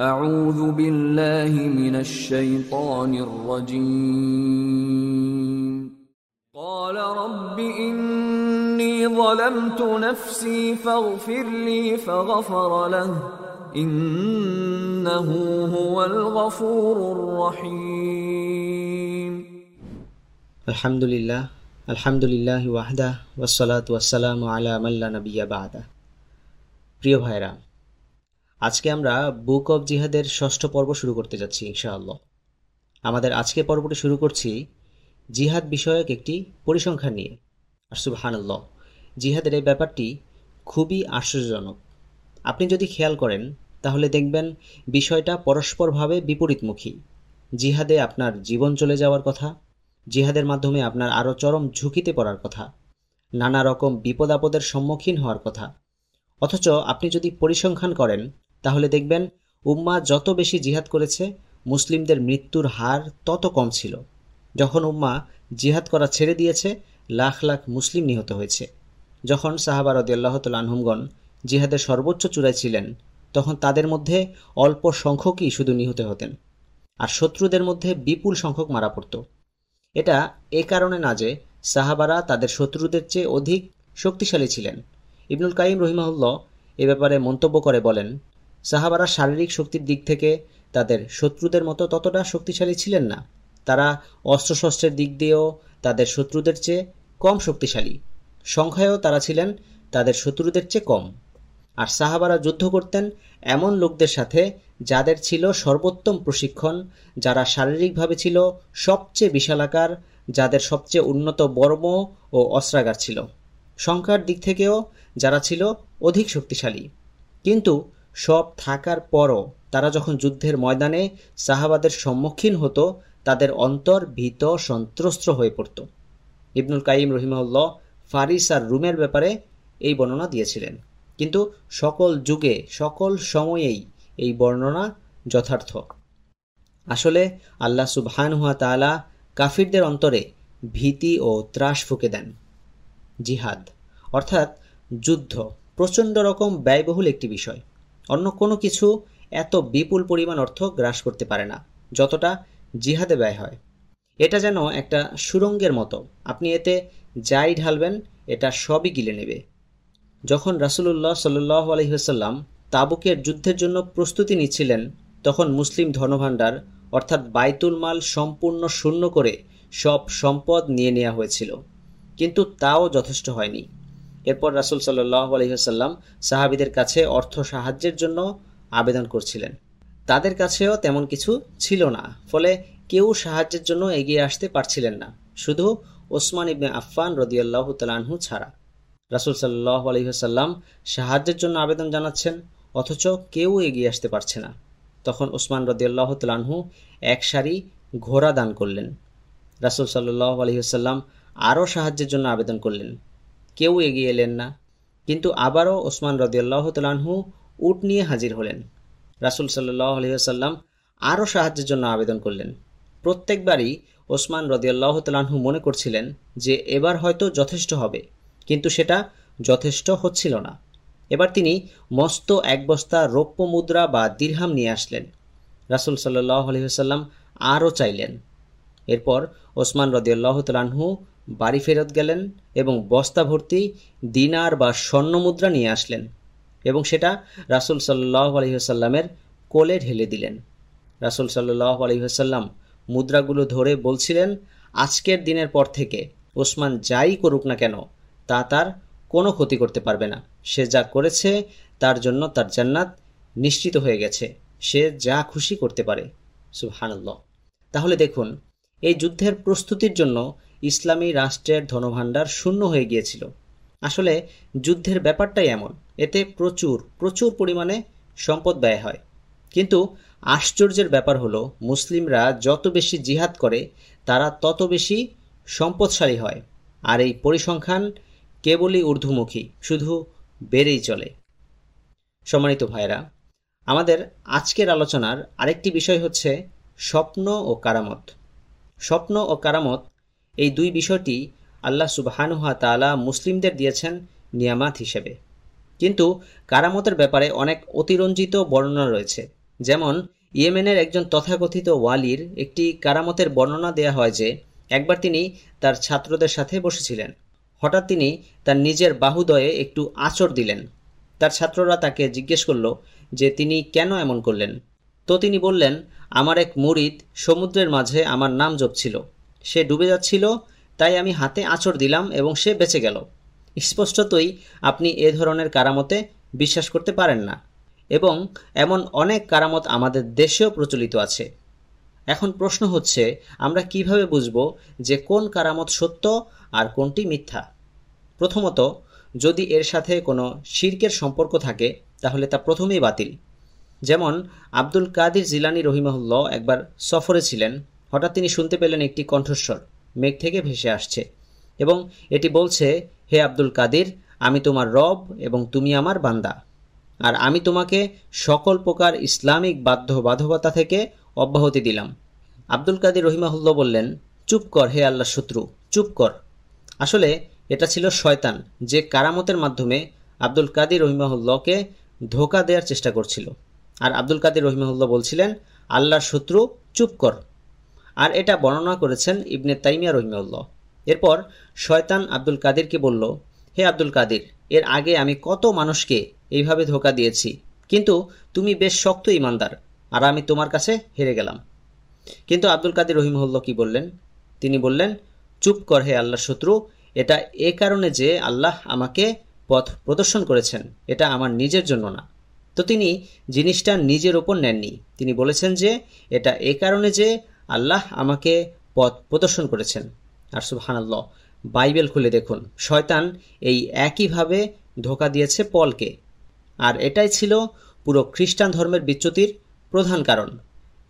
أعوذ بالله من الشيطان الرجيم قال رب إني ظلمت نفسي فاغفر لي فغفر له إنه هو الغفور الرحيم আলহামদুলিল্লাহ আলহামদুলিল্লাহ ওয়াহদা ওয়াসালাত ওয়াসালাম আলা মাল্লা নবিয়া বাদা প্রিয় ভাইরা আজকে আমরা বুক অব জিহাদের ষষ্ঠ পর্ব শুরু করতে যাচ্ছি, ইনশাআল্লাহ। আমাদের আজকে পর্বটি শুরু করছি জিহাদ বিষয়ক একটি পরিসংখ্যান নিয়ে। আর সুবহানাল্লাহ, জিহাদের এই ব্যাপারটি খুবই আশ্চর্যজনক। আপনি যদি খেয়াল করেন, তাহলে দেখবেন বিষয়টা পরস্পরভাবে বিপরীতমুখী। জিহাদে আপনার জীবন চলে যাওয়ার কথা, জিহাদের মাধ্যমে আপনার আরও চরম ঝুঁকিতে পড়ার কথা, নানা রকম বিপদ আপদের সম্মুখীন হওয়ার কথা। অথচ আপনি যদি পরিসংখ্যান করেন তাহলে দেখবেন, উম্মা যত বেশি জিহাদ করেছে, মুসলিমদের মৃত্যুর হার তত কম ছিল। যখন উম্মা জিহাদ করা ছেড়ে দিয়েছে, লাখ লাখ মুসলিম নিহত হয়েছে। যখন সাহাবা রদিয়াল্লাহতুল আনহুমগণ জিহাদের সর্বোচ্চ চূড়ায় ছিলেন, তখন তাদের মধ্যে অল্প সংখ্যকই শুধু নিহত হতেন। আর শত্রুদের মধ্যে বিপুল সংখ্যক মারা পড়ত। এটা এ কারণে না যে সাহাবারা তাদের শত্রুদের চেয়ে অধিক শক্তিশালী ছিলেন। ইবনুল কাইম রহিমাহুল্লাহ এ ব্যাপারে মন্তব্য করে বলেন সাহাবারা শারীরিক শক্তির দিক থেকে তাদের শত্রুদের মতো ততটা শক্তিশালী ছিলেন না। তারা অস্ত্রশস্ত্রের দিক দিয়েও তাদের শত্রুদের চেয়ে কম শক্তিশালী। সংখ্যায়ও তারা ছিলেন তাদের শত্রুদের চেয়ে কম। আর সাহাবারা যুদ্ধ করতেন এমন লোকদের সাথে যাদের ছিল সর্বোত্তম প্রশিক্ষণ, যারা শারীরিকভাবে ছিল সবচেয়ে বিশালাকার, যাদের সবচেয়ে উন্নত বর্ম ও অস্ত্রাগার ছিল। সংখ্যার দিক থেকেও যারা ছিল অধিক শক্তিশালী। কিন্তু সব থাকার পরও তারা যখন যুদ্ধের ময়দানে সাহাবাদের সম্মুখীন হতো, তাদের অন্তর ভীত সন্ত্রস্ত হয়ে পড়ত। ইবনুল কাইম রহিমাউল্লাহ ফারিস আর রুমের ব্যাপারে এই বর্ণনা দিয়েছিলেন। কিন্তু সকল যুগে, সকল সময়েই এই বর্ণনা যথার্থ। আসলে আল্লাহ সুবহানহুয়া তালা কাফিরদের অন্তরে ভীতি ও ত্রাস ফুকে দেন। জিহাদ, অর্থাৎ যুদ্ধ, প্রচণ্ড রকম ব্যয়বহুল একটি বিষয়। অন্য কোনো কিছু এত বিপুল পরিমাণ অর্থ গ্রাস করতে পারে না, যতটা জিহাদে ব্যয় হয়। এটা যেন একটা সুরঙ্গের মতো। আপনি এতে যাই ঢালবেন, এটা সবই গিলে নেবে। যখন রাসুলুল্লাহ সাল্লাহ আলহিহাল্লাম তাবুকের যুদ্ধের জন্য প্রস্তুতি নিচ্ছিলেন, তখন মুসলিম ধনভাণ্ডার, অর্থাৎ বাইতুল মাল সম্পূর্ণ শূন্য করে সব সম্পদ নিয়ে নেওয়া হয়েছিল। কিন্তু তাও যথেষ্ট হয়নি। এরপর রাসুল সাল্লাহ সাহাবিদের কাছে অর্থ সাহায্যের জন্য আবেদন করছিলেন। তাদের কাছেও তেমন কিছু ছিল না, ফলে কেউ সাহায্যের জন্য এগিয়ে আসতে পারছিলেন না, শুধু ওসমান ইবনে আফফান রদিয়াল্লাহ তালানহু ছাড়া। রাসুল সাল্লাহ আলহিহাল্লাম সাহায্যের জন্য আবেদন জানাচ্ছেন, অথচ কেউ এগিয়ে আসতে পারছে না। তখন ওসমান রদিয়াল্লাহ তালানহু এক সারি ঘোড়া দান করলেন। রাসুল সাল্লাহ আলহিহাল্লাম আরও সাহায্যের জন্য আবেদন করলেন। কেউ এগিয়ে এলেন না। কিন্তু আবারও ওসমান রদিয়াল্লাহ তালানহু উট নিয়ে হাজির হলেন। রাসুল সাল্লাহ আলহিহাল্লাম আরও সাহায্যের জন্য আবেদন করলেন। প্রত্যেকবারই ওসমান রদিয়াল্লাহ তালানহু মনে করছিলেন যে এবার হয়তো যথেষ্ট হবে, কিন্তু সেটা যথেষ্ট হচ্ছিল না। এবার তিনি মস্ত এক বস্তা রৌপ্য মুদ্রা বা দীর্হাম নিয়ে আসলেন। রাসুল সাল্লাহ আলহিহাল্লাম আরও চাইলেন। এরপর ওসমান রদিয়াল্লাহ তালানহু বাড়ি ফেরত গেলেন এবং বস্তা ভর্তি দিনার বা স্বর্ণ মুদ্রা নিয়ে আসলেন এবং সেটা রাসুল সাল্লাহ আলহিহাল্লামের কোলে ঢেলে দিলেন। রাসুল সাল্লাহ আলহিহাল্লাম মুদ্রাগুলো ধরে বলছিলেন, আজকের দিনের পর থেকে ওসমান যাই করুক না কেন, তা তার কোনো ক্ষতি করতে পারবে না। সে যা করেছে, তার জন্য তার জান্নাত নিশ্চিত হয়ে গেছে। সে যা খুশি করতে পারে। সুবহানাল্লাহ। তাহলে দেখুন, এই যুদ্ধের প্রস্তুতির জন্য ইসলামী রাষ্ট্রের ধনভাণ্ডার শূন্য হয়ে গিয়েছিল। আসলে যুদ্ধের ব্যাপারটাই এমন, এতে প্রচুর প্রচুর পরিমাণে সম্পদ ব্যয় হয়। কিন্তু আশ্চর্যের ব্যাপার হলো, মুসলিমরা যত বেশি জিহাদ করে, তারা তত বেশি সম্পদশালী হয়। আর এই পরিসংখ্যান কেবলই ঊর্ধ্বমুখী, শুধু বেড়েই চলে। সম্মানিত ভাইরা আমাদের আজকের আলোচনার আরেকটি বিষয় হচ্ছে স্বপ্ন ও কারামত। স্বপ্ন ও কারামত এই দুই বিষয়টি আল্লাহ সুবাহানুহা তালা মুসলিমদের দিয়েছেন নিয়ামাত হিসেবে। কিন্তু কারামতের ব্যাপারে অনেক অতিরঞ্জিত বর্ণনা রয়েছে। যেমন, ইয়েমেনের একজন তথাকথিত ওয়ালির একটি কারামতের বর্ণনা দেয়া হয় যে, একবার তিনি তার ছাত্রদের সাথে বসেছিলেন। হঠাৎ তিনি তার নিজের বাহুদয়ে একটু আচর দিলেন। তার ছাত্ররা তাকে জিজ্ঞেস করল যে, তিনি কেন এমন করলেন? তো তিনি বললেন, আমার এক মুরিদ সমুদ্রের মাঝে আমার নাম জপছিল। সে ডুবে যাচ্ছিল, তাই আমি হাতে আচর দিলাম এবং সে বেঁচে গেল। স্পষ্টতই আপনি এ ধরনের কারামতে বিশ্বাস করতে পারেন না। এবং এমন অনেক কারামত আমাদের দেশেও প্রচলিত আছে। এখন প্রশ্ন হচ্ছে, আমরা কীভাবে বুঝব যে কোন কারামত সত্য আর কোনটি মিথ্যা? প্রথমত, যদি এর সাথে কোনো শির্কের সম্পর্ক থাকে, তাহলে তা প্রথমেই বাতিল। যেমন, আব্দুল কাদির জিলানি রহিমাহুল্লাহ একবার সফরে ছিলেন। হঠাৎ তিনি শুনতে পেলেন একটি কণ্ঠস্বর, মেঘ থেকে ভেসে আসছে, এবং এটি বলছে, হে আব্দুল কাদির, আমি তোমার রব এবং তুমি আমার বান্দা। আর আমি তোমাকে সকল প্রকার ইসলামিক বাধ্যবাধকতা থেকে অব্যাহতি দিলাম। আব্দুল কাদির রহিমাহুল্লাহ বললেন, চুপ কর হে আল্লাহ শত্রু, চুপ কর। আসলে এটা ছিল শয়তান, যে কারামতের মাধ্যমে আব্দুল কাদির রহিমাহুল্লাহকে ধোকা দেওয়ার চেষ্টা করছিল। আর আব্দুল কাদির রহিমাহুল্লাহ বলছিলেন, আল্লাহর শত্রু, চুপ কর। আর এটা বর্ণনা করেছেন ইবনে তাইমিয়া রহিমাউল্লাহ এরপর শয়তান আব্দুল কাদিরকে বলল, হে আব্দুল কাদির, এর আগে আমি কত মানুষকে এইভাবে ধোকা দিয়েছি, কিন্তু তুমি বেশ শক্ত ইমানদার, আর আমি তোমার কাছে হেরে গেলাম। কিন্তু আব্দুল কাদির রহিমহল্লা কি বললেন? তিনি বললেন, চুপ কর হে আল্লাহ শত্রু, এটা এ কারণে যে আল্লাহ আমাকে পথ প্রদর্শন করেছেন, এটা আমার নিজের জন্য না। তো তিনি জিনিসটা নিজের ওপর নেননি। তিনি বলেছেন যে, এটা এ কারণে যে আল্লাহ আমাকে পথ প্রদর্শন করেছেন। আর সুবহানাল্লাহ, বাইবেল খুলে দেখুন, শয়তান এই একইভাবে ধোকা দিয়েছে পলকে। আর এটাই ছিল পুরো খ্রিস্টান ধর্মের বিচ্যুতির প্রধান কারণ।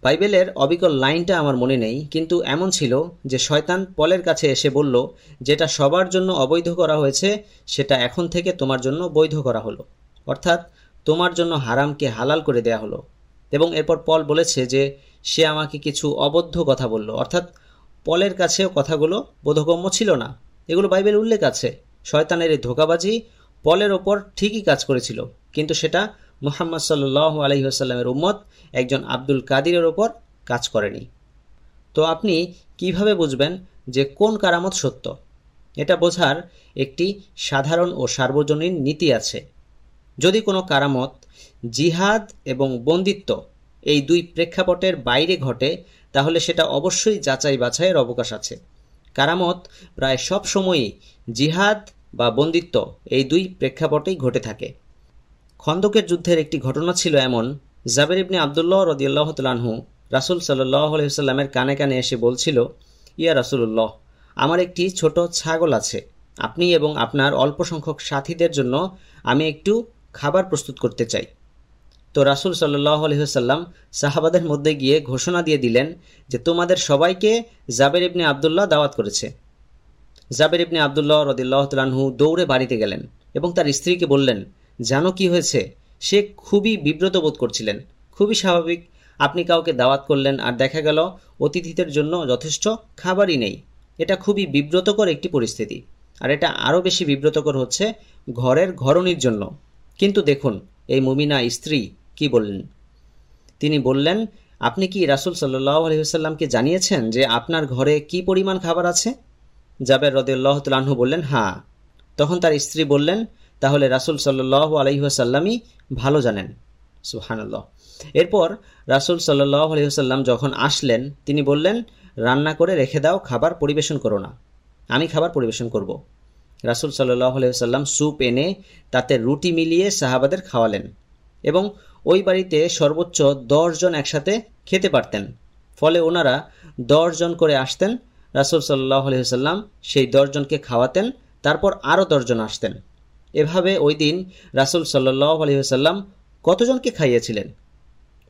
বাইবেলের অবিকল লাইনটা আমার মনে নেই, কিন্তু এমন ছিল যে শয়তান পলের কাছে এসে বলল, যেটা সবার জন্য অবৈধ করা হয়েছে, সেটা এখন থেকে তোমার জন্য বৈধ করা হলো। অর্থাৎ তোমার জন্য হারামকে হালাল করে দেয়া হলো। এবং এরপর পল বলেছে যে সে আমাকে কিছু অবদ্ধ কথা বলল। অর্থাৎ পলের কাছেও কথাগুলো বোধগম্য ছিল না। এগুলো বাইবেল উল্লেখ আছে। শয়তানের এই ধোকাবাজি পলের ওপর ঠিকই কাজ করেছিল। কিন্তু সেটা মুহাম্মদ সাল্লাহ আলহিহাস্লামের উম্মত একজন আব্দুল কাদিরের ওপর কাজ করেনি। তো আপনি কীভাবে বুঝবেন যে কোন কারামত সত্য? এটা বোঝার একটি সাধারণ ও সার্বজনীন নীতি আছে। যদি কোনো কারামত, জিহাদ এবং বন্দিত্ব এই দুই প্রেক্ষাপটের বাইরে ঘটে, তাহলে সেটা অবশ্যই যাচাই বাছাইয়ের অবকাশ আছে। কারামত প্রায় সব সময়ই জিহাদ বা বন্দিত্ব এই দুই প্রেক্ষাপটেই ঘটে থাকে। খন্দকের যুদ্ধের একটি ঘটনা ছিল এমন, জাবের ইবনে আবদুল্লাহ রদিয়াল্লাহ তালাহু রাসুল সাল্লাহ আলহিসাল্লামের কানে কানে এসে বলছিল, ইয়া রাসুল্লাহ আমার একটি ছোট ছাগল আছে। আপনি এবং আপনার অল্প সংখ্যক সাথীদের জন্য আমি একটু খাবার প্রস্তুত করতে চাই। তো রাসুল সাল্লাহ আলহিহাল্লাম সাহাবাদের মধ্যে গিয়ে ঘোষণা দিয়ে দিলেন যে তোমাদের সবাইকে জাবের ইবনে আবদুল্লাহ দাওয়াত করেছে। জাবের ইবনে আবদুল্লাহ রদিল্লাহ তালাহু দৌড়ে বাড়িতে গেলেন এবং তার স্ত্রীকে বললেন, জানো কি হয়েছে? সে খুবই বিব্রত বোধ করছিলেন। খুবই স্বাভাবিক। আপনি কাউকে দাওয়াত করলেন আর দেখা গেল অতিথিদের জন্য যথেষ্ট খাবারই নেই। এটা খুবই বিব্রতকর একটি পরিস্থিতি। আর এটা আরও বেশি বিব্রতকর হচ্ছে ঘরের ঘরণির জন্য। কিন্তু দেখুন, এই মুমিনা স্ত্রী কি বললেন? তিনি বললেন, আপনি কি রাসুল সাল্লাহ আলহিহাল্লামকে জানিয়েছেন যে আপনার ঘরে কি পরিমাণ খাবার আছে? জাবের রদুল্লাহ তালাহু বললেন হ্যাঁ। তখন তার স্ত্রী বললেন, তাহলে রাসুল সাল্লাহ আলহিহাসাল্লামই ভালো জানেন। সুহানাল্লাহ এরপর রাসুল সাল্লাহ আলহিহাসাল্লাম যখন আসলেন, তিনি বললেন, রান্না করে রেখে দাও, খাবার পরিবেশন করো না। আমি খাবার পরিবেশন করব। রাসুল সাল্লাহ আলহিহাসাল্লাম স্যুপ এনে তাতে রুটি মিলিয়ে সাহাবাদের খাওয়ালেন এবং ওই বাড়িতে সর্বোচ্চ জন একসাথে খেতে পারতেন। ফলে ওনারা জন করে আসতেন, রাসুল সাল্লাহ আলহিহাল্লাম সেই দশজনকে খাওয়াতেন, তারপর আরও দশজন আসতেন। এভাবে ওই দিন রাসুল সাল্লাহ আলহিহাল্লাম কতজনকে খাইয়েছিলেন?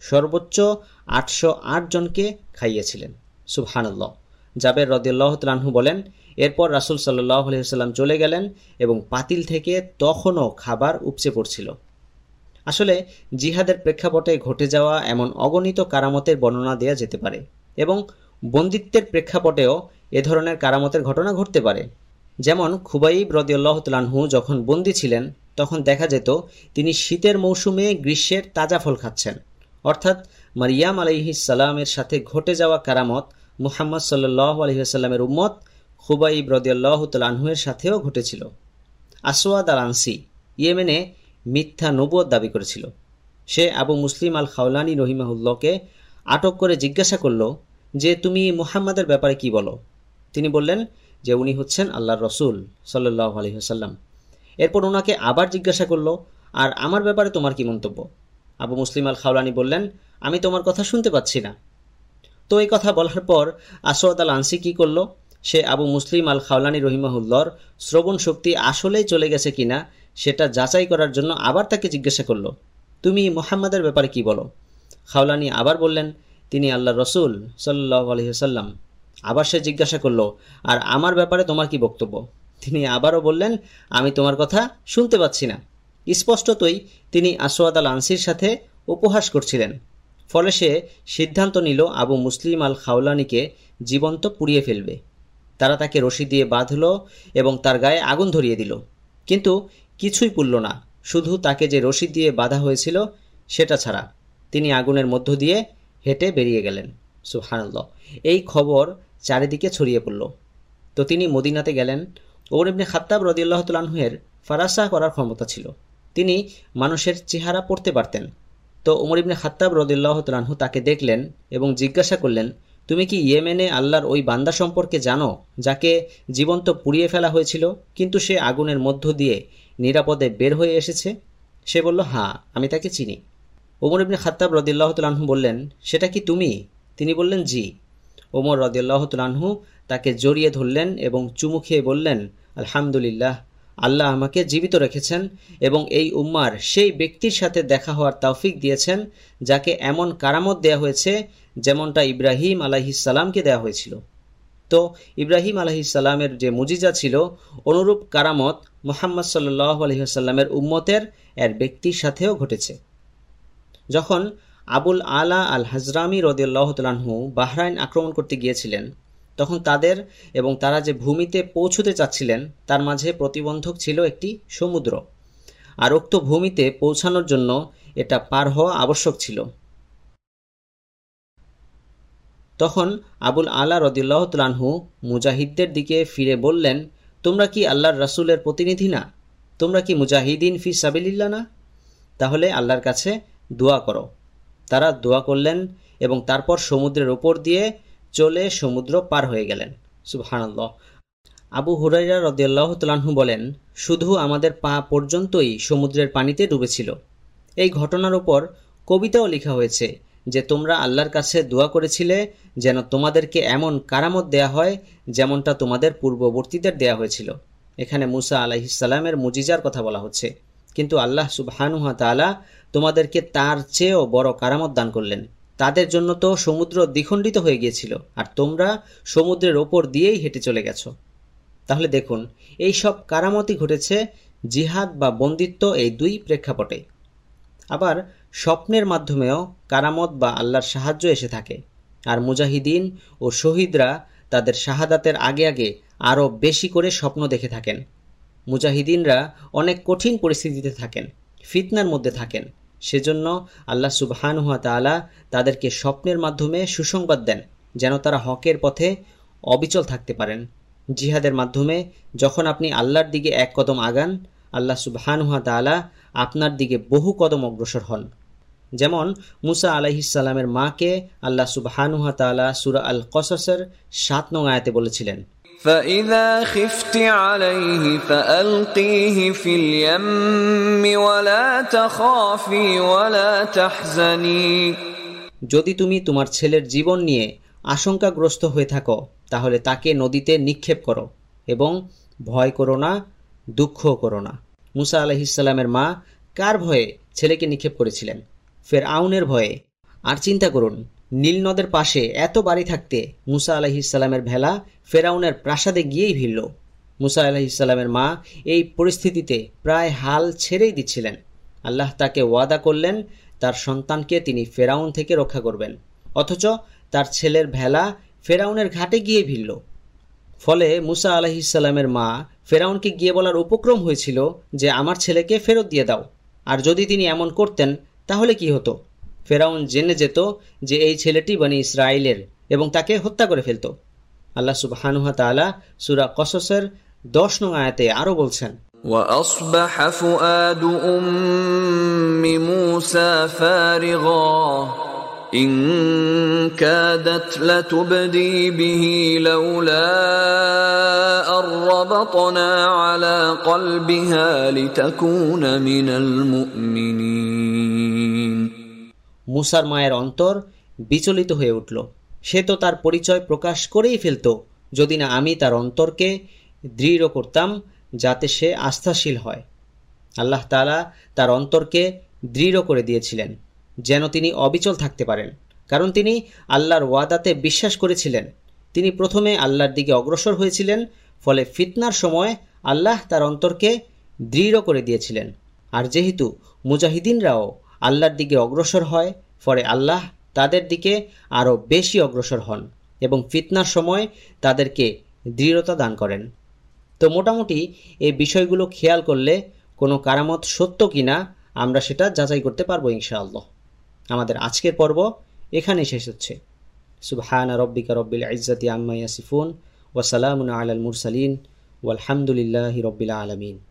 সর্বোচ্চ আটশো জনকে খাইয়েছিলেন। সুবহানাল্লাহ। জাবের রদিয়াল্লাহ তালাহু বলেন এরপর রাসুল সাল্লাহ আলহিহাল্লাম চলে গেলেন এবং পাতিল থেকে তখনও খাবার উপচে পড়ছিল। আসলে জিহাদের প্রেক্ষাপটে ঘটে যাওয়া এমন অগণিত কারামতের বর্ণনা দেয়া যেতে পারে এবং বন্দিত্বের প্রেক্ষাপটেও এ ধরনের কারামতের ঘটনা ঘটতে পারে। যেমন খুবাইব রদিউল্লাহ তালাহু যখন বন্দী ছিলেন, তখন দেখা যেত তিনি শীতের মৌসুমে গ্রীষ্মের তাজা ফল খাচ্ছেন। অর্থাৎ মারিয়াম আলহিসাল্লামের সাথে ঘটে যাওয়া কারামত মুহাম্মদ সাল্লাহ আলহিহাস্লামের উম্মত খুবাইব রদিয়াল্লাহ তালাহুয়ের সাথেও ঘটেছিল। আসওয়াদ আল আনসি ইয়েমেনে মিথ্যা নবুয় দাবি করেছিল। সে আবু মুসলিম আল খাওলানি রহিমাহুল্লকে আটক করে জিজ্ঞাসা করল যে, তুমি মুহাম্মাদের ব্যাপারে কি বলো? তিনি বললেন যে, উনি হচ্ছেন আল্লাহর রসুল সাল্লাহ আলহিহাসাল্লাম এরপর ওনাকে আবার জিজ্ঞাসা করল, আর আমার ব্যাপারে তোমার কি মন্তব্য? আবু মুসলিম আল খাওলানি বললেন, আমি তোমার কথা শুনতে পাচ্ছি না। তো এই কথা বলার পর আসওয়াদ আল আনসি কী করল? সে আবু মুসলিম আল খাওলানি রহিমাহুল্লর শ্রবণ শক্তি আসলেই চলে গেছে কিনা সেটা যাচাই করার জন্য আবার তাকে জিজ্ঞাসা করল। তুমি মোহাম্মদের ব্যাপারে কি বলো? খাওলানি আবার বললেন, তিনি আল্লাহ রসুল সাল্লাহ আলহিহাল্লাম আবার সে জিজ্ঞাসা করল, আর আমার ব্যাপারে তোমার কি বক্তব্য? তিনি আবারও বললেন, আমি তোমার কথা শুনতে পাচ্ছি না। স্পষ্টতই তিনি আসোয়াদ আল আনসির সাথে উপহাস করছিলেন। ফলে সে সিদ্ধান্ত নিল, আবু মুসলিম আল খাওলানিকে জীবন্ত পুড়িয়ে ফেলবে। তারা তাকে রশি দিয়ে বাঁধল এবং তার গায়ে আগুন ধরিয়ে দিল। কিন্তু কিছুই পুরল না, শুধু তাকে যে রশি দিয়ে বাঁধা হয়েছিল সেটা ছাড়া। তিনি আগুনের মধ্য দিয়ে হেঁটে বেরিয়ে গেলেন। সুহানুল্লাহ এই খবর চারিদিকে ছড়িয়ে পড়ল। তো তিনি মদিনাতে গেলেন। ওর ইবনে খাত্তাব রদিয়াল্লাহ তুলানহুয়ের ফারাসা করার ক্ষমতা ছিল। তিনি মানুষের চেহারা পড়তে পারতেন। তো ওমর ইবনে খাত্তাব রদিল্লাহ তুলানহু তাকে দেখলেন এবং জিজ্ঞাসা করলেন তুমি কি ইয়েমেনে আল্লাহর ওই বান্দা সম্পর্কে জানো, যাকে জীবন্ত পুড়িয়ে ফেলা হয়েছিল, কিন্তু সে আগুনের মধ্য দিয়ে নিরাপদে বের হয়ে এসেছে? সে বলল হ্যাঁ আমি তাকে চিনি। ওমর ইবনে খাত্তাব রদিল্লাহ তুলানহু বললেন, সেটা কি তুমি? তিনি বললেন, জি। ওমর রদিয়াল্লাহ তুলানহু তাকে জড়িয়ে ধরলেন এবং চুমু খেয়ে বললেন, আলহামদুলিল্লাহ। আল্লাহ আমাকে জীবিত রেখেছেন এবং এই উম্মার সেই ব্যক্তির সাথে দেখা হওয়ার তৌফিক দিয়েছেন, যাকে এমন কারামত দেয়া হয়েছে যেমনটা ইব্রাহিম আলাহিসাল্লামকে দেয়া হয়েছিল। তো ইব্রাহিম আলহিসাল্লামের যে মুজিজা ছিল, অনুরূপ কারামত মোহাম্মদ সাল্লাহ আলহিহাস্লামের উম্মতের এর ব্যক্তির সাথেও ঘটেছে। যখন আবুল আলা আল হাজরামি রদিয়াল্লাহ তালাহু বাহরাইন আক্রমণ করতে গিয়েছিলেন তখন তাদের এবং তারা যে ভূমিতে পৌঁছতে চাচ্ছিলেন, তার মাঝে প্রতিবন্ধক ছিল একটি সমুদ্র। আর উক্ত ভূমিতে পৌঁছানোর জন্য এটা পার হওয়া আবশ্যক ছিল। তখন আবুল আলা রদিল্লাহ তালাহু মুজাহিদদের দিকে ফিরে বললেন, তোমরা কি আল্লাহর রাসুলের প্রতিনিধি না? তোমরা কি মুজাহিদিন ফি সাবিল্লা না? তাহলে আল্লাহর কাছে দোয়া করো। তারা দোয়া করলেন এবং তারপর সমুদ্রের ওপর দিয়ে চলে সমুদ্র পার হয়ে গেলেন। সুবহানাল্লাহ। আবু হুরাইরা রদিয়াল্লাহ তালাহু বলেন, শুধু আমাদের পা পর্যন্তই সমুদ্রের পানিতে ডুবেছিল। এই ঘটনার ওপর কবিতাও লেখা হয়েছে যে, তোমরা আল্লাহর কাছে দোয়া করেছিলে যেন তোমাদেরকে এমন কারামত দেয়া হয় যেমনটা তোমাদের পূর্ববর্তীদের দেয়া হয়েছিল। এখানে মুসা আলাহিসাল্লামের মুজিজার কথা বলা হচ্ছে। কিন্তু আল্লাহ সুবহানুহা তালা তোমাদেরকে তার চেয়েও বড় কারামত দান করলেন। তাদের জন্য তো সমুদ্র দ্বিখণ্ডিত হয়ে গিয়েছিল, আর তোমরা সমুদ্রের ওপর দিয়েই হেঁটে চলে গেছো। তাহলে দেখুন, এই সব কারামতি ঘটেছে জিহাদ বা বন্দিত্ব এই দুই প্রেক্ষাপটে। আবার স্বপ্নের মাধ্যমেও কারামত বা আল্লাহর সাহায্য এসে থাকে, আর মুজাহিদিন ও শহীদরা তাদের শাহাদাতের আগে আগে আরও বেশি করে স্বপ্ন দেখে থাকেন। মুজাহিদিনরা অনেক কঠিন পরিস্থিতিতে থাকেন, ফিতনার মধ্যে থাকেন সেজন্য আল্লাহ সুবহানুয়া তালা তাদেরকে স্বপ্নের মাধ্যমে সুসংবাদ দেন, যেন তারা হকের পথে অবিচল থাকতে পারেন। জিহাদের মাধ্যমে যখন আপনি আল্লাহর দিকে এক কদম আগান, আল্লাহ সুবহানুয়া তালা আপনার দিকে বহু কদম অগ্রসর হন। যেমন মুসা আলাইহিসাল্লামের মাকে আল্লাহ সুবহানুয়া তালা সুরা আল কসসের সাত নং আয়াতে বলেছিলেন فإذا خفت عليه فألقيه في اليم ولا تخافي ولا تحزني যদি তুমি তোমার ছেলের জীবন নিয়ে আশঙ্কাগ্রস্ত হয়ে থাকো তাহলে তাকে নদীতে নিক্ষেপ করো এবং ভয় করো না দুঃখ করো না মুসা আলহিসাল্লামের মা কার ভয়ে ছেলেকে নিক্ষেপ করেছিলেন ফের আউনের ভয়ে আর চিন্তা করুন নীল নদের পাশে এত বাড়ি থাকতে মুসা আলহিসাল্লামের ভেলা ফেরাউনের প্রাসাদে গিয়েই ভিড়ল। মুসা আলহিসাল্লামের মা এই পরিস্থিতিতে প্রায় হাল ছেড়েই দিচ্ছিলেন। আল্লাহ তাকে ওয়াদা করলেন, তার সন্তানকে তিনি ফেরাউন থেকে রক্ষা করবেন। অথচ তার ছেলের ভেলা ফেরাউনের ঘাটে গিয়ে ভিড়ল। ফলে মুসা আলহিসাল্লামের মা ফেরাউনকে গিয়ে বলার উপক্রম হয়েছিল যে, আমার ছেলেকে ফেরত দিয়ে দাও। আর যদি তিনি এমন করতেন, তাহলে কি হতো? ফেরাউন জেনে যেত যে এই ছেলেটি বনি ইসরায়েলের এবং তাকে হত্যা করে ফেলত আল্লাহ সুবাহানুহা তালা সুরা কসসের দশ নং আয়াতে আরও বলছেন وأصبح فؤاد أم موسى فارغا إن كادت لتبدي به لولا أن ربطنا على قلبها لتكون من المؤمنين মুসার মায়ের অন্তর বিচলিত হয়ে উঠল। সে তো তার পরিচয় প্রকাশ করেই ফেলত, যদি না আমি তার অন্তরকে দৃঢ় করতাম যাতে সে আস্থাশীল হয়। আল্লাহ তালা তার অন্তরকে দৃঢ় করে দিয়েছিলেন, যেন তিনি অবিচল থাকতে পারেন, কারণ তিনি আল্লাহর ওয়াদাতে বিশ্বাস করেছিলেন। তিনি প্রথমে আল্লাহর দিকে অগ্রসর হয়েছিলেন, ফলে ফিতনার সময় আল্লাহ তার অন্তরকে দৃঢ় করে দিয়েছিলেন। আর যেহেতু মুজাহিদিনরাও আল্লাহর দিকে অগ্রসর হয় ফলে আল্লাহ তাদের দিকে আরও বেশি অগ্রসর হন এবং ফিতনার সময় তাদেরকে দৃঢ়তা দান করেন। তো মোটামুটি এই বিষয়গুলো খেয়াল করলে কোনো কারামত সত্য কিনা আমরা সেটা যাচাই করতে পারব ইনশাআল্লাহ। আমাদের আজকের পর্ব এখানেই শেষ হচ্ছে। সুবহানা রব্বিকা রব্বিল ইজ্জাতি আম্মা ইয়াসিফুন ওয়াসালামুন আলাল মুরসালিন, ওয়ালহামদুলিল্লাহি রব্বিল আলামিন।